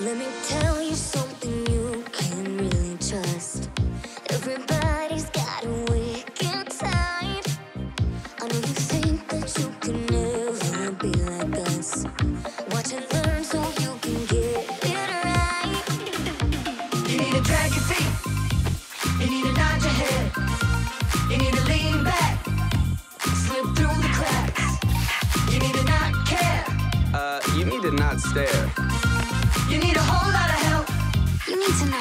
Let me tell you something you can really trust. Everybody's got a wicked side. I know you think that you can never be like us. Watch and learn so you can get it right. You need to drag your feet. You need to nod your head. You need to lean back. Slip through the cracks. You need to not care. Uh, you need to not stare.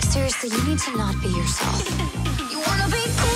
Seriously, you need to not be yourself. You wanna be cool?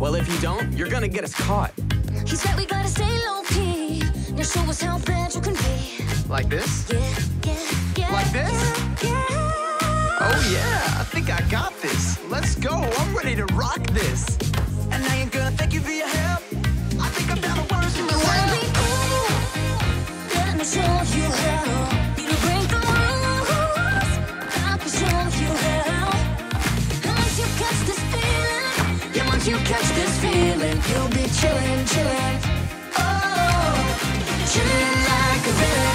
Well, if you don't, you're gonna get us caught. he said we gotta stay low key. Now show us how bad you can be. Like this? Yeah, yeah, yeah. Like this? Yeah. Oh yeah, I think I got this. Let's go, I'm ready to rock this. And I ain't gonna thank you for your help. I think I've got the You wanna be cool? Let me show you you'll be chillin', chillin'. Oh, chillin' like a villain.